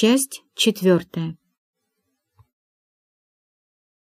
Часть четвертая.